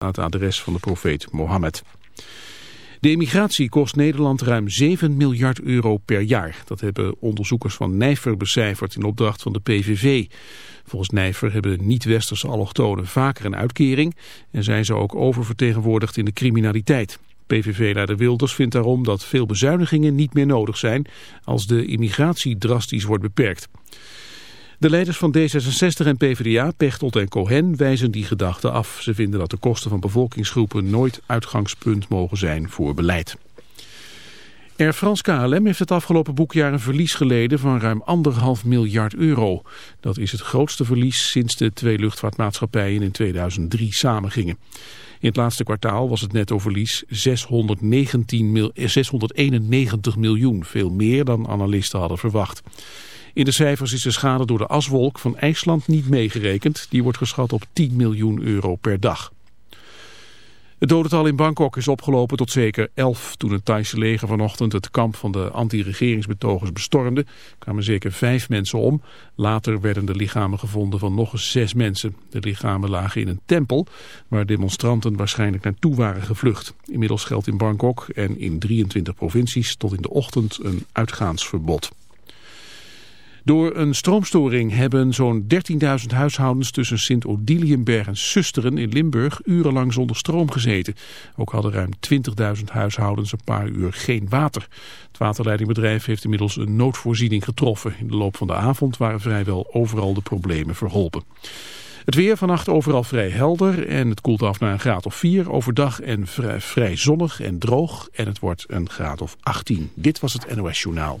aan het adres van de profeet Mohammed. De immigratie kost Nederland ruim 7 miljard euro per jaar. Dat hebben onderzoekers van Nijver becijferd in opdracht van de PVV. Volgens Nijver hebben niet-westerse allochtonen vaker een uitkering... en zijn ze ook oververtegenwoordigd in de criminaliteit. PVV-leider Wilders vindt daarom dat veel bezuinigingen niet meer nodig zijn... als de immigratie drastisch wordt beperkt. De leiders van D66 en PvdA, Pechtold en Cohen, wijzen die gedachte af. Ze vinden dat de kosten van bevolkingsgroepen nooit uitgangspunt mogen zijn voor beleid. Air France KLM heeft het afgelopen boekjaar een verlies geleden van ruim anderhalf miljard euro. Dat is het grootste verlies sinds de twee luchtvaartmaatschappijen in 2003 samengingen. In het laatste kwartaal was het nettoverlies 619 691 miljoen, veel meer dan analisten hadden verwacht. In de cijfers is de schade door de aswolk van IJsland niet meegerekend. Die wordt geschat op 10 miljoen euro per dag. Het dodental in Bangkok is opgelopen tot zeker 11. Toen het Thaise leger vanochtend het kamp van de anti-regeringsbetogers bestormde, kwamen zeker vijf mensen om. Later werden de lichamen gevonden van nog eens zes mensen. De lichamen lagen in een tempel waar demonstranten waarschijnlijk naartoe waren gevlucht. Inmiddels geldt in Bangkok en in 23 provincies tot in de ochtend een uitgaansverbod. Door een stroomstoring hebben zo'n 13.000 huishoudens tussen Sint-Odiliënberg en Susteren in Limburg urenlang zonder stroom gezeten. Ook hadden ruim 20.000 huishoudens een paar uur geen water. Het waterleidingbedrijf heeft inmiddels een noodvoorziening getroffen. In de loop van de avond waren vrijwel overal de problemen verholpen. Het weer vannacht overal vrij helder en het koelt af naar een graad of 4 overdag en vrij, vrij zonnig en droog en het wordt een graad of 18. Dit was het NOS Journaal.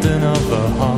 Captain of the heart.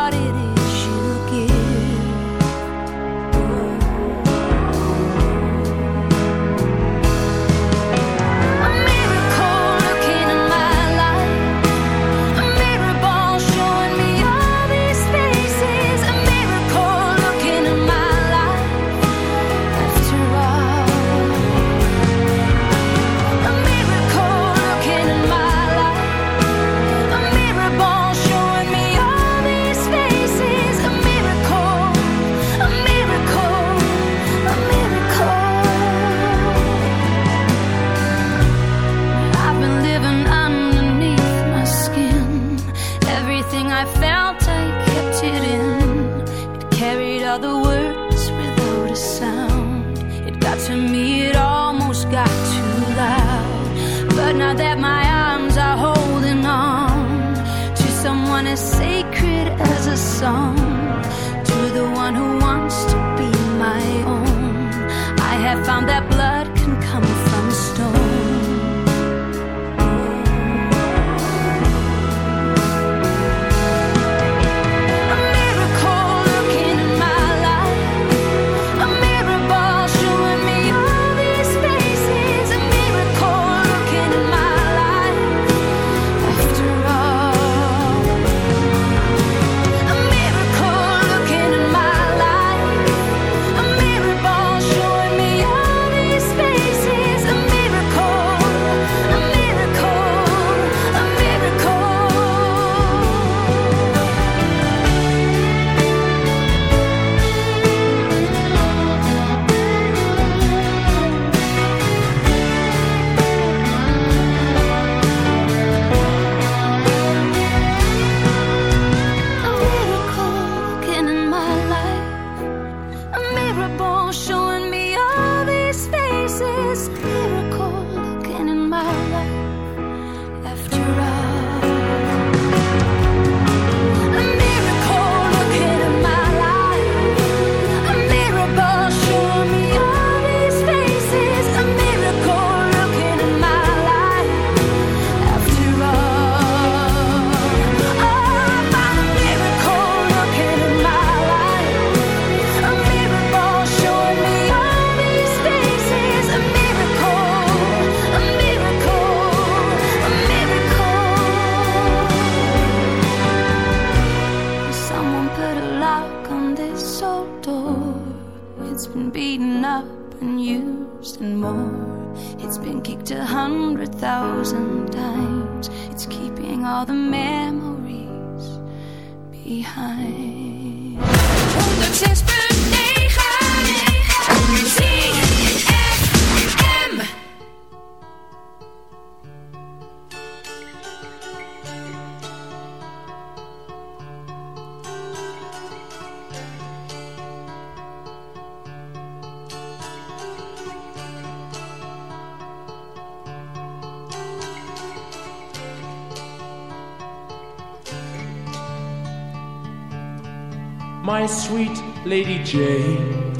my sweet Lady Jane.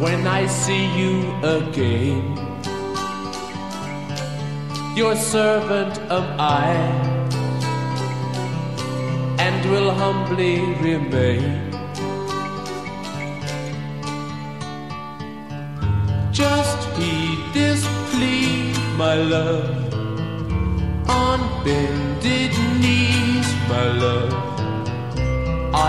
When I see you again, your servant am I, and will humbly remain. Just heed this plea, my love, on bended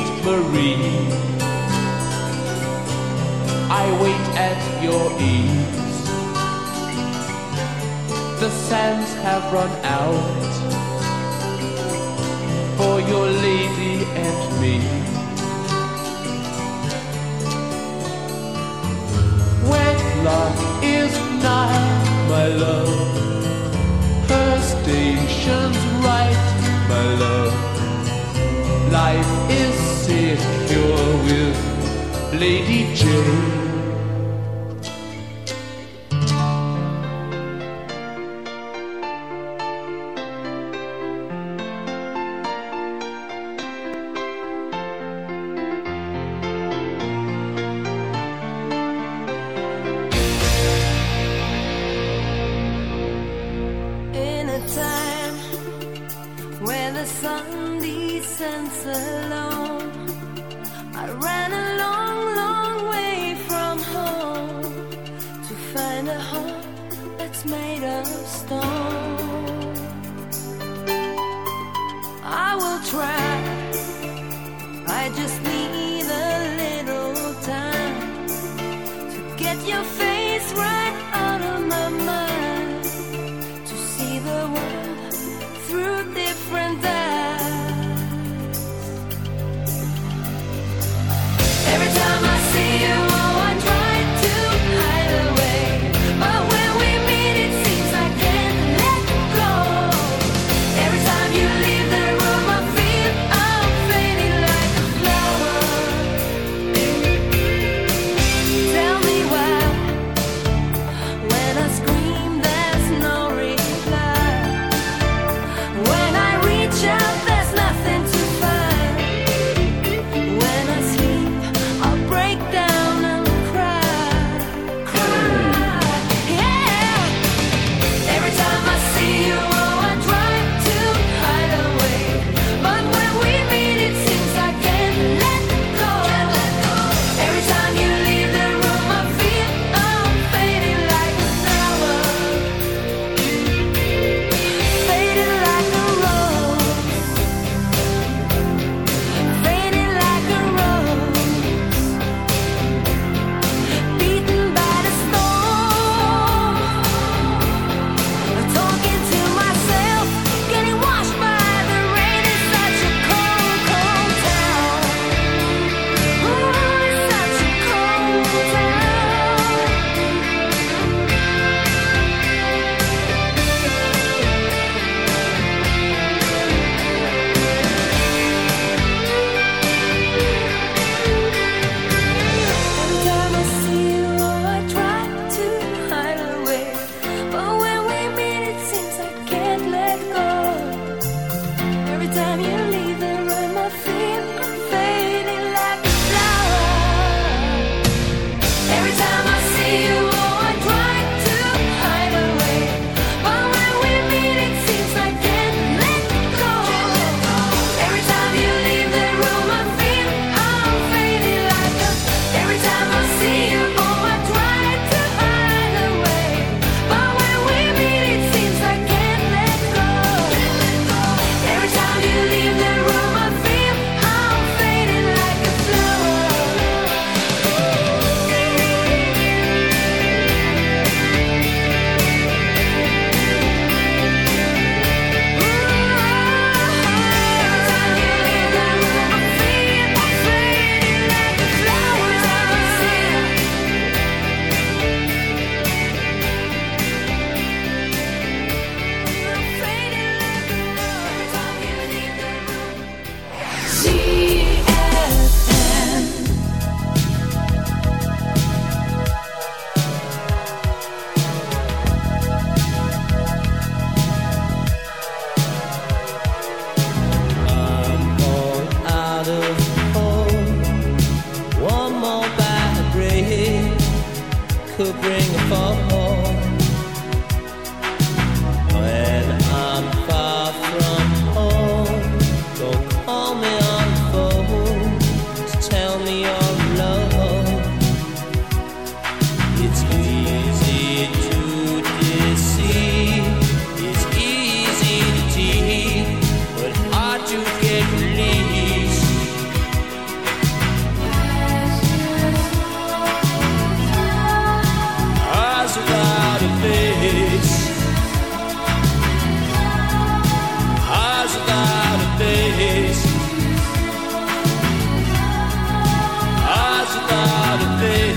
sweet Marie. I wait at your ease. The sands have run out for your lady and me. Wedlock is not my love. Her station's right, my love life is secure with Lady Jane.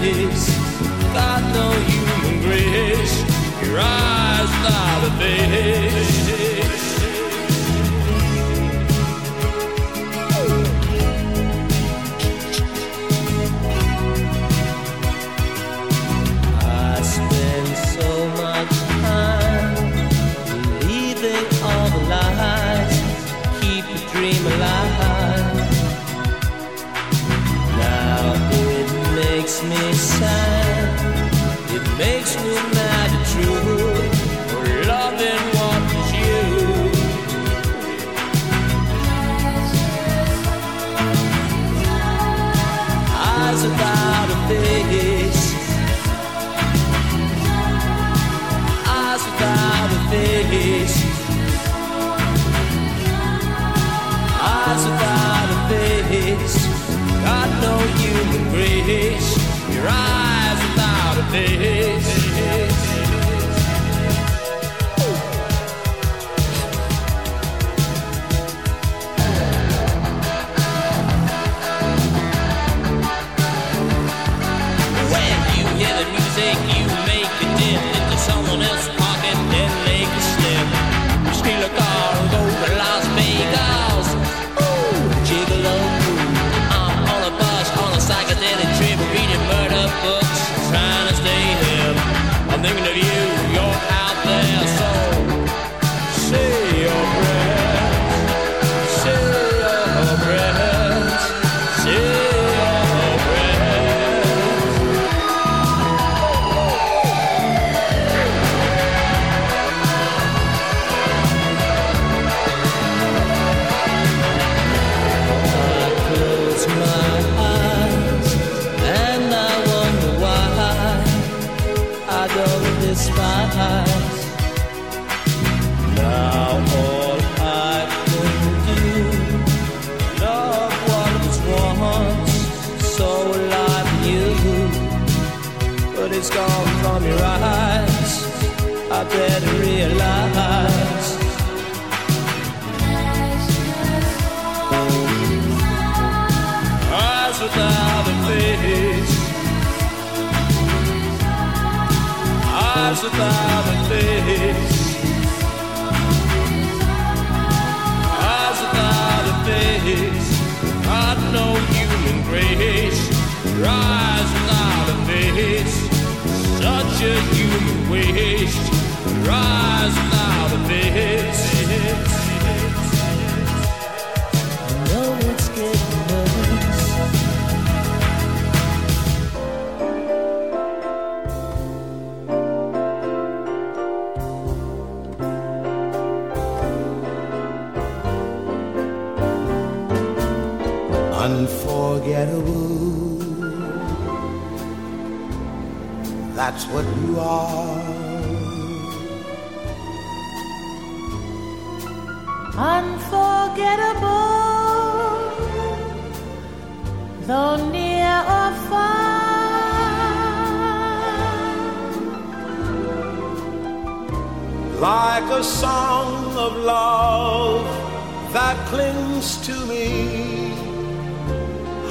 face. Without no human grace, your eyes without a face.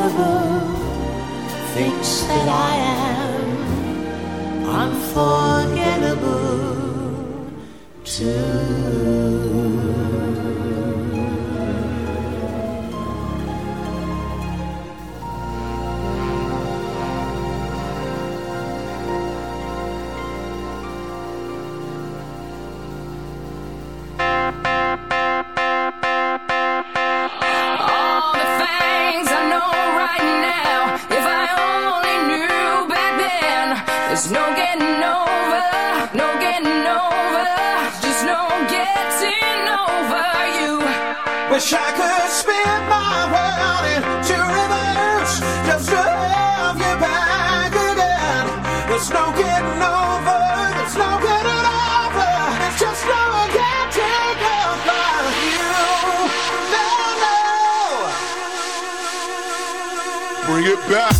incredible thinks that I am unforgettable too. back.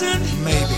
Maybe.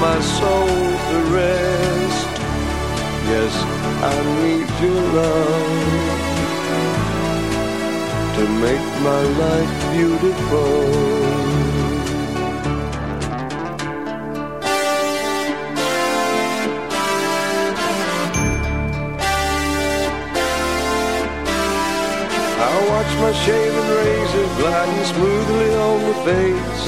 my soul to rest. Yes, I need your love to make my life beautiful. I watch my shaven razor gliding smoothly on the face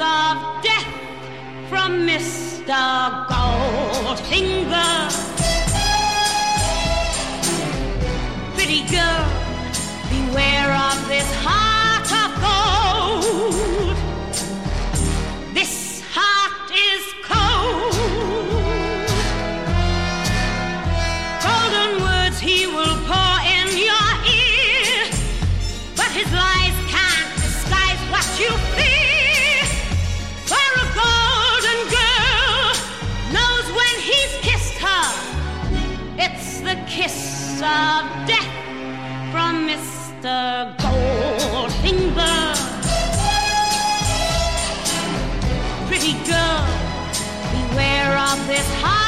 Of death from Mr. Goldfinger. Pretty girl, beware of this heart of death from Mr. Goldfinger. Pretty girl, beware of this heart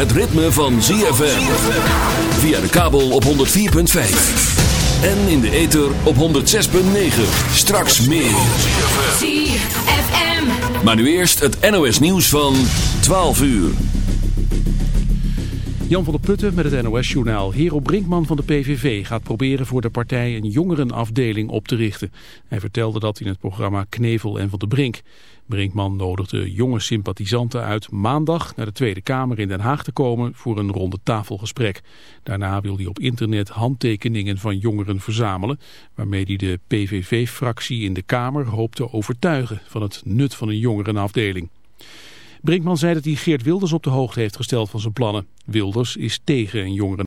Het ritme van ZFM. Via de kabel op 104.5. En in de ether op 106.9. Straks meer. ZFM. Maar nu eerst het NOS nieuws van 12 uur. Jan van der Putten met het NOS-journaal. Hero Brinkman van de PVV gaat proberen voor de partij een jongerenafdeling op te richten. Hij vertelde dat in het programma Knevel en Van de Brink. Brinkman nodigde jonge sympathisanten uit maandag naar de Tweede Kamer in Den Haag te komen voor een ronde tafelgesprek. Daarna wil hij op internet handtekeningen van jongeren verzamelen, waarmee hij de PVV-fractie in de Kamer hoopt te overtuigen van het nut van een jongerenafdeling. Brinkman zei dat hij Geert Wilders op de hoogte heeft gesteld van zijn plannen. Wilders is tegen een jongeren.